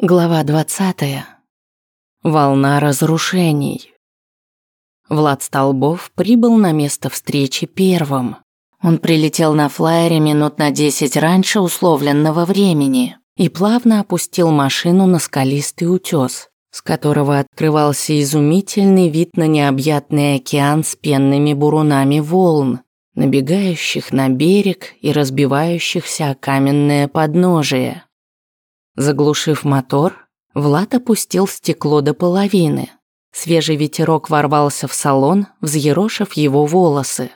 Глава 20. Волна разрушений. Влад Столбов прибыл на место встречи первым. Он прилетел на флайере минут на 10 раньше условленного времени и плавно опустил машину на скалистый утес, с которого открывался изумительный вид на необъятный океан с пенными бурунами волн, набегающих на берег и разбивающихся о каменное подножие. Заглушив мотор, Влад опустил стекло до половины. Свежий ветерок ворвался в салон, взъерошив его волосы.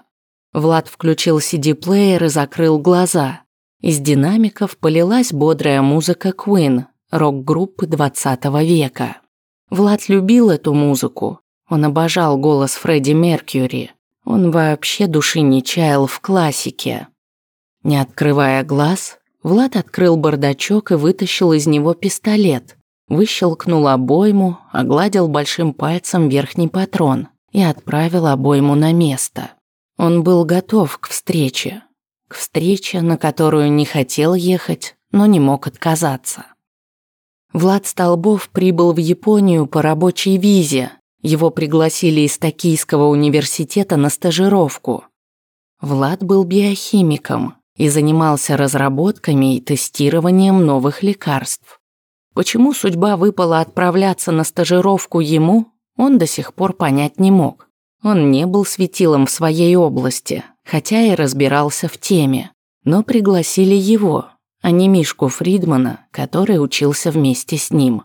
Влад включил CD-плеер и закрыл глаза. Из динамиков полилась бодрая музыка Queen, рок-группы 20 века. Влад любил эту музыку. Он обожал голос Фредди Меркьюри. Он вообще души не чаял в классике. Не открывая глаз, Влад открыл бардачок и вытащил из него пистолет. Выщелкнул обойму, огладил большим пальцем верхний патрон и отправил обойму на место. Он был готов к встрече. К встрече, на которую не хотел ехать, но не мог отказаться. Влад Столбов прибыл в Японию по рабочей визе. Его пригласили из Токийского университета на стажировку. Влад был биохимиком, и занимался разработками и тестированием новых лекарств. Почему судьба выпала отправляться на стажировку ему, он до сих пор понять не мог. Он не был светилом в своей области, хотя и разбирался в теме, но пригласили его, а не Мишку Фридмана, который учился вместе с ним.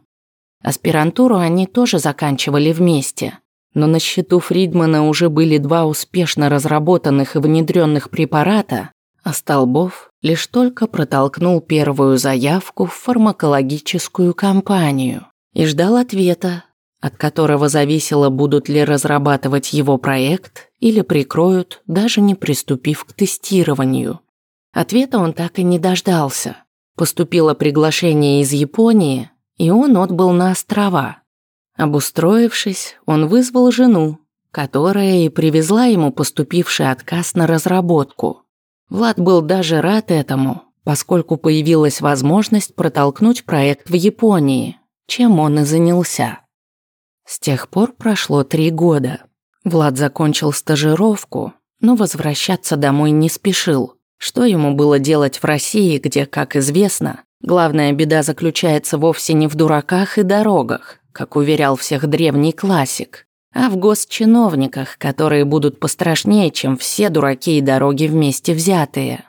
Аспирантуру они тоже заканчивали вместе, но на счету Фридмана уже были два успешно разработанных и внедренных препарата, а Столбов лишь только протолкнул первую заявку в фармакологическую компанию и ждал ответа, от которого зависело, будут ли разрабатывать его проект или прикроют, даже не приступив к тестированию. Ответа он так и не дождался. Поступило приглашение из Японии, и он отбыл на острова. Обустроившись, он вызвал жену, которая и привезла ему поступивший отказ на разработку – Влад был даже рад этому, поскольку появилась возможность протолкнуть проект в Японии, чем он и занялся. С тех пор прошло три года. Влад закончил стажировку, но возвращаться домой не спешил. Что ему было делать в России, где, как известно, главная беда заключается вовсе не в дураках и дорогах, как уверял всех древний классик, а в госчиновниках, которые будут пострашнее, чем все дураки и дороги вместе взятые.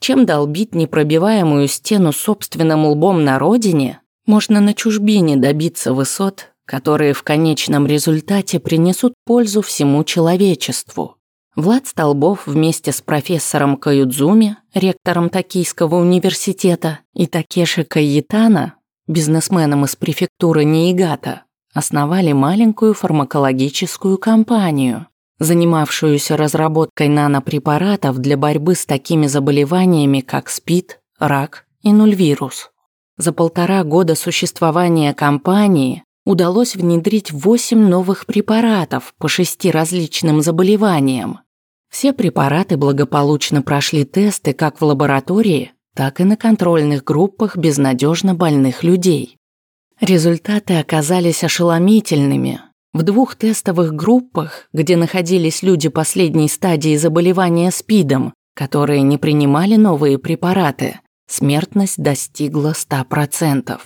Чем долбить непробиваемую стену собственным лбом на родине, можно на чужбине добиться высот, которые в конечном результате принесут пользу всему человечеству. Влад Столбов вместе с профессором Каюдзуми, ректором Токийского университета, и Такеши Кайетана, бизнесменом из префектуры Ниигата, основали маленькую фармакологическую компанию, занимавшуюся разработкой нанопрепаратов для борьбы с такими заболеваниями, как СПИД, рак и нульвирус. За полтора года существования компании удалось внедрить 8 новых препаратов по шести различным заболеваниям. Все препараты благополучно прошли тесты как в лаборатории, так и на контрольных группах безнадежно больных людей. Результаты оказались ошеломительными. В двух тестовых группах, где находились люди последней стадии заболевания СПИДом, которые не принимали новые препараты, смертность достигла 100%.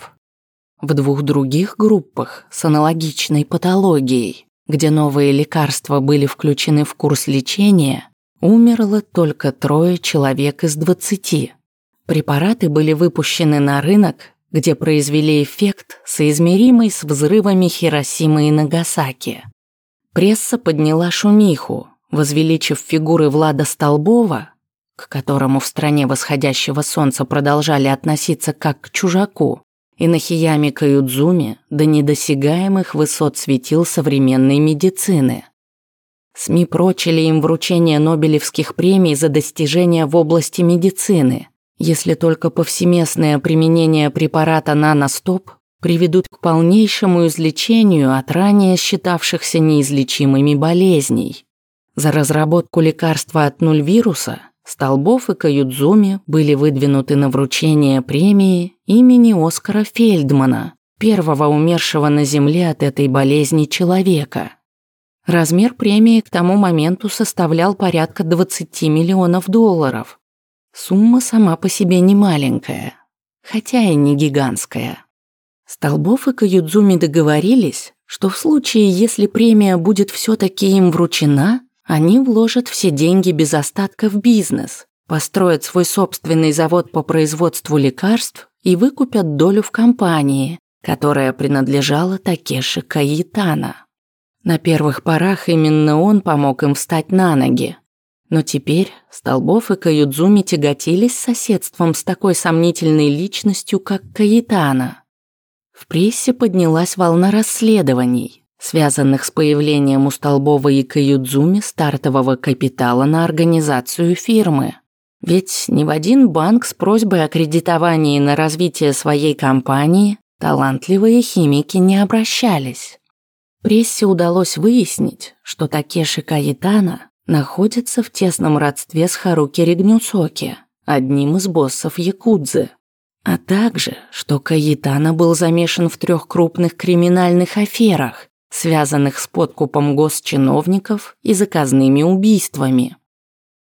В двух других группах с аналогичной патологией, где новые лекарства были включены в курс лечения, умерло только трое человек из 20. Препараты были выпущены на рынок где произвели эффект, соизмеримый с взрывами Хиросимы и Нагасаки. Пресса подняла шумиху, возвеличив фигуры Влада Столбова, к которому в стране восходящего солнца продолжали относиться как к чужаку, и на Хиями Каюдзуми до недосягаемых высот светил современной медицины. СМИ прочили им вручение Нобелевских премий за достижения в области медицины, если только повсеместное применение препарата наностоп приведут к полнейшему излечению от ранее считавшихся неизлечимыми болезней. За разработку лекарства от нульвируса Столбов и Каюдзуми были выдвинуты на вручение премии имени Оскара Фельдмана первого умершего на Земле от этой болезни человека. Размер премии к тому моменту составлял порядка 20 миллионов долларов. Сумма сама по себе не маленькая, хотя и не гигантская. Столбов и Каюдзуми договорились, что в случае, если премия будет все-таки им вручена, они вложат все деньги без остатка в бизнес, построят свой собственный завод по производству лекарств и выкупят долю в компании, которая принадлежала Такеши Каитана. На первых порах именно он помог им встать на ноги. Но теперь Столбов и Каюдзуми тяготились соседством с такой сомнительной личностью, как Каитана. В прессе поднялась волна расследований, связанных с появлением у Столбова и Каюдзуми стартового капитала на организацию фирмы. Ведь ни в один банк с просьбой о кредитовании на развитие своей компании талантливые химики не обращались. Прессе удалось выяснить, что Такеши Каитана находится в тесном родстве с Харуки Ригнюцоки, одним из боссов Якудзы, а также, что Каитана был замешан в трех крупных криминальных аферах, связанных с подкупом госчиновников и заказными убийствами.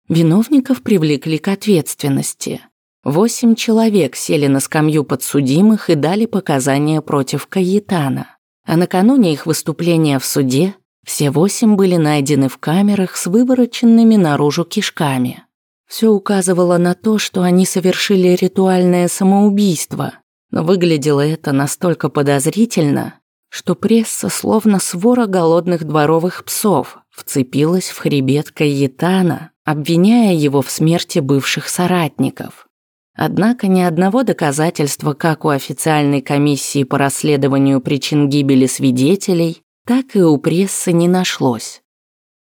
Виновников привлекли к ответственности. Восемь человек сели на скамью подсудимых и дали показания против Каитана а накануне их выступления в суде все восемь были найдены в камерах с вывороченными наружу кишками. Все указывало на то, что они совершили ритуальное самоубийство, но выглядело это настолько подозрительно, что пресса, словно свора голодных дворовых псов, вцепилась в хребет Каетана, обвиняя его в смерти бывших соратников. Однако ни одного доказательства как у официальной комиссии по расследованию причин гибели свидетелей, так и у прессы не нашлось.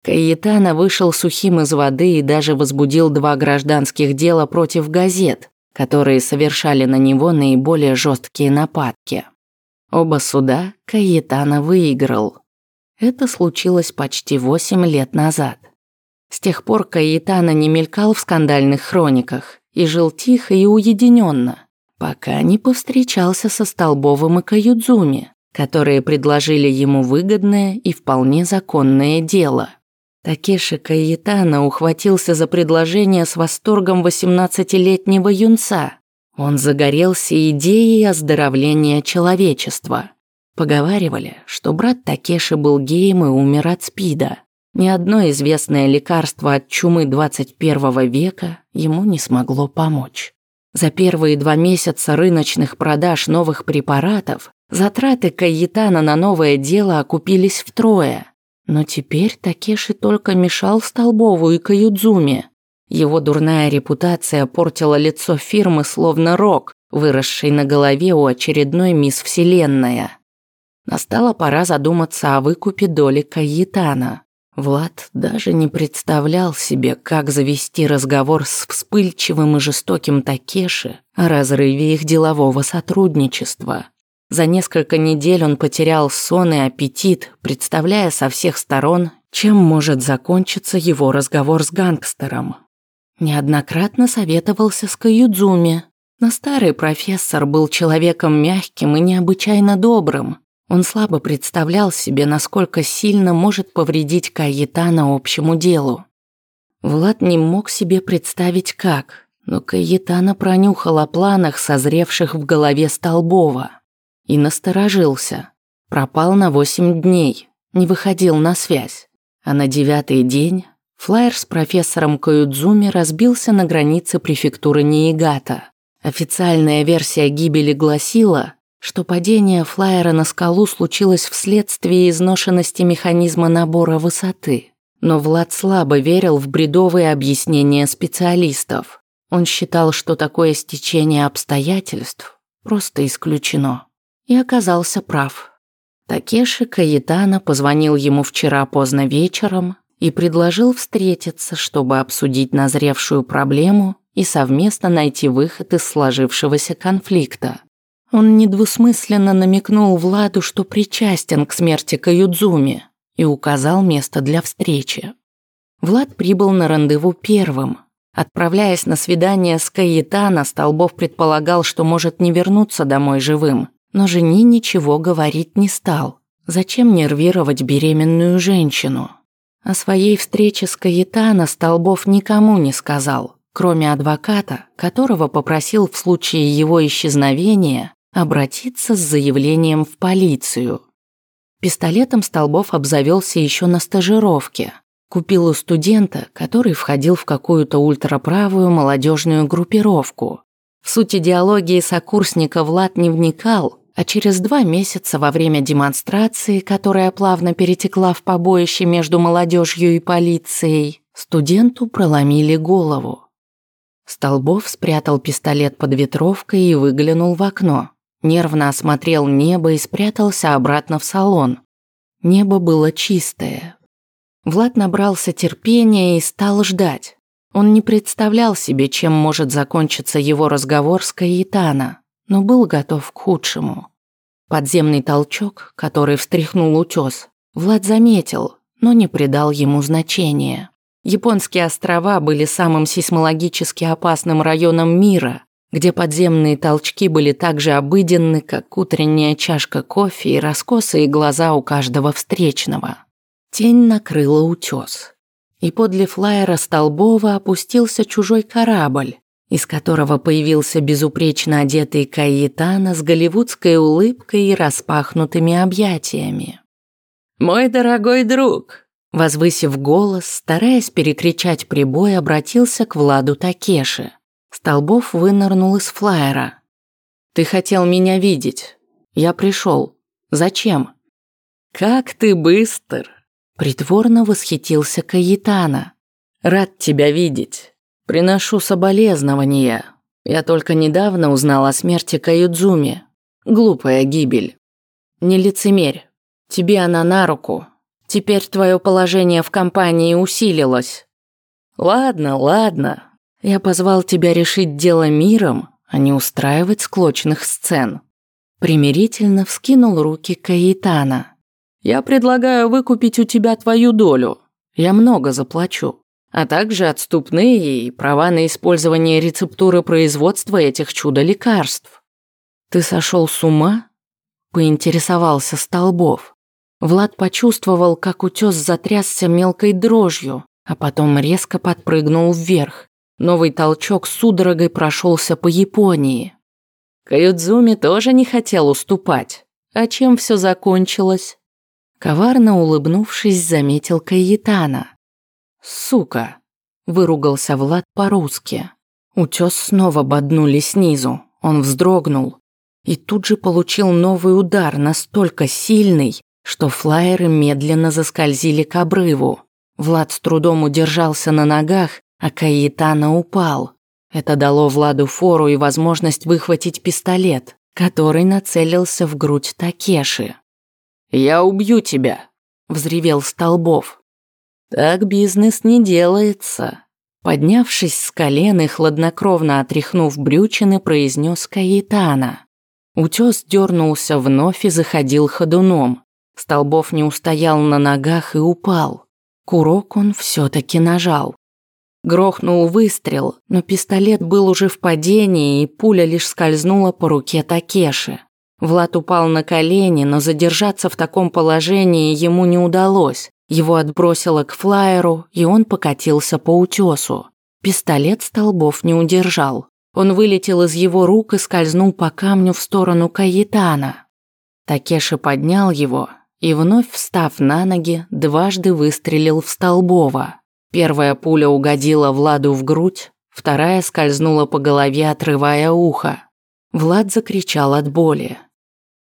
Каетана вышел сухим из воды и даже возбудил два гражданских дела против газет, которые совершали на него наиболее жесткие нападки. Оба суда Каетана выиграл. Это случилось почти восемь лет назад. С тех пор Каетана не мелькал в скандальных хрониках, и жил тихо и уединенно, пока не повстречался со Столбовым и Каюдзуми, которые предложили ему выгодное и вполне законное дело. Такеши Каитана ухватился за предложение с восторгом 18-летнего юнца. Он загорелся идеей оздоровления человечества. Поговаривали, что брат Такеши был геем и умер от СПИДа. Ни одно известное лекарство от чумы 21 века ему не смогло помочь. За первые два месяца рыночных продаж новых препаратов затраты Каитана на новое дело окупились втрое. Но теперь Такеши только мешал Столбову и Каюдзуме. Его дурная репутация портила лицо фирмы словно рог, выросший на голове у очередной мисс Вселенная. Настала пора задуматься о выкупе доли Каитана. Влад даже не представлял себе, как завести разговор с вспыльчивым и жестоким Такеши о разрыве их делового сотрудничества. За несколько недель он потерял сон и аппетит, представляя со всех сторон, чем может закончиться его разговор с гангстером. Неоднократно советовался с Каюдзуми, но старый профессор был человеком мягким и необычайно добрым, он слабо представлял себе, насколько сильно может повредить Каетана общему делу. Влад не мог себе представить как, но Каетана пронюхал о планах, созревших в голове Столбова, и насторожился. Пропал на восемь дней, не выходил на связь. А на девятый день флайер с профессором Каюдзуми разбился на границе префектуры Ниигата. Официальная версия гибели гласила – что падение флайера на скалу случилось вследствие изношенности механизма набора высоты. Но Влад слабо верил в бредовые объяснения специалистов. Он считал, что такое стечение обстоятельств просто исключено. И оказался прав. Такеши Каитана позвонил ему вчера поздно вечером и предложил встретиться, чтобы обсудить назревшую проблему и совместно найти выход из сложившегося конфликта. Он недвусмысленно намекнул Владу, что причастен к смерти Каюдзуми и указал место для встречи. Влад прибыл на рандеву первым. Отправляясь на свидание с Каитана, Столбов предполагал, что может не вернуться домой живым, но жени ничего говорить не стал. Зачем нервировать беременную женщину? О своей встрече с Каэтана Столбов никому не сказал, кроме адвоката, которого попросил в случае его исчезновения обратиться с заявлением в полицию. Пистолетом Столбов обзавелся еще на стажировке. Купил у студента, который входил в какую-то ультраправую молодежную группировку. В суть идеологии сокурсника Влад не вникал, а через два месяца во время демонстрации, которая плавно перетекла в побоище между молодежью и полицией, студенту проломили голову. Столбов спрятал пистолет под ветровкой и выглянул в окно. Нервно осмотрел небо и спрятался обратно в салон. Небо было чистое. Влад набрался терпения и стал ждать. Он не представлял себе, чем может закончиться его разговор с Каитана, но был готов к худшему. Подземный толчок, который встряхнул утес, Влад заметил, но не придал ему значения. Японские острова были самым сейсмологически опасным районом мира, где подземные толчки были так же обыденны, как утренняя чашка кофе и раскосые глаза у каждого встречного. Тень накрыла утес. И подле флайера Столбова опустился чужой корабль, из которого появился безупречно одетый Каитана с голливудской улыбкой и распахнутыми объятиями. «Мой дорогой друг!» Возвысив голос, стараясь перекричать прибой, обратился к Владу Такеши. Столбов вынырнул из флайера. «Ты хотел меня видеть. Я пришел. Зачем?» «Как ты быстр!» Притворно восхитился Каитана. «Рад тебя видеть. Приношу соболезнования. Я только недавно узнал о смерти Каюдзуми. Глупая гибель. Не лицемерь. Тебе она на руку. Теперь твое положение в компании усилилось. Ладно, ладно, я позвал тебя решить дело миром, а не устраивать склочных сцен. Примирительно вскинул руки Каитана. Я предлагаю выкупить у тебя твою долю. Я много заплачу. А также отступные и права на использование рецептуры производства этих чудо-лекарств. Ты сошел с ума? Поинтересовался Столбов. Влад почувствовал, как утес затрясся мелкой дрожью, а потом резко подпрыгнул вверх. Новый толчок судорогой прошелся по Японии. Каюдзуми тоже не хотел уступать. А чем все закончилось? Коварно улыбнувшись, заметил Каитана. «Сука!» – выругался Влад по-русски. Утес снова боднули снизу. Он вздрогнул. И тут же получил новый удар, настолько сильный, что флайеры медленно заскользили к обрыву. Влад с трудом удержался на ногах а Каитана упал. Это дало Владу фору и возможность выхватить пистолет, который нацелился в грудь Такеши. «Я убью тебя», – взревел Столбов. «Так бизнес не делается», – поднявшись с колен и хладнокровно отряхнув брючины, произнес Каитана. Утес дернулся вновь и заходил ходуном. Столбов не устоял на ногах и упал. Курок он все-таки нажал. Грохнул выстрел, но пистолет был уже в падении, и пуля лишь скользнула по руке Такеши. Влад упал на колени, но задержаться в таком положении ему не удалось. Его отбросило к флайеру, и он покатился по утесу. Пистолет столбов не удержал. Он вылетел из его рук и скользнул по камню в сторону Каитана. Такеши поднял его и, вновь встав на ноги, дважды выстрелил в Столбова. Первая пуля угодила Владу в грудь, вторая скользнула по голове, отрывая ухо. Влад закричал от боли.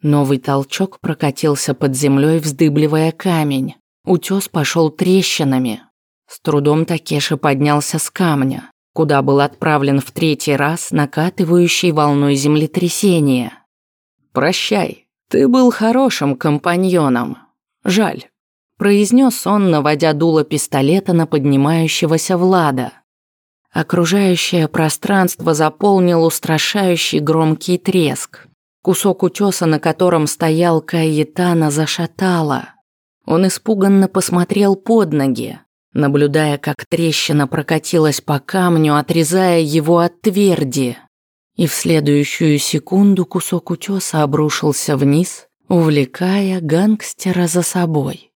Новый толчок прокатился под землей, вздыбливая камень. Утес пошел трещинами. С трудом Такеши поднялся с камня, куда был отправлен в третий раз накатывающей волной землетрясения. «Прощай, ты был хорошим компаньоном. Жаль, произнес он, наводя дуло пистолета на поднимающегося Влада. Окружающее пространство заполнил устрашающий громкий треск. Кусок утеса, на котором стоял Каетана, зашатало. Он испуганно посмотрел под ноги, наблюдая, как трещина прокатилась по камню, отрезая его от тверди. и в следующую секунду кусок утеса обрушился вниз, увлекая гангстера за собой.